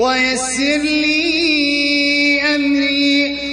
ويسر لي أمري.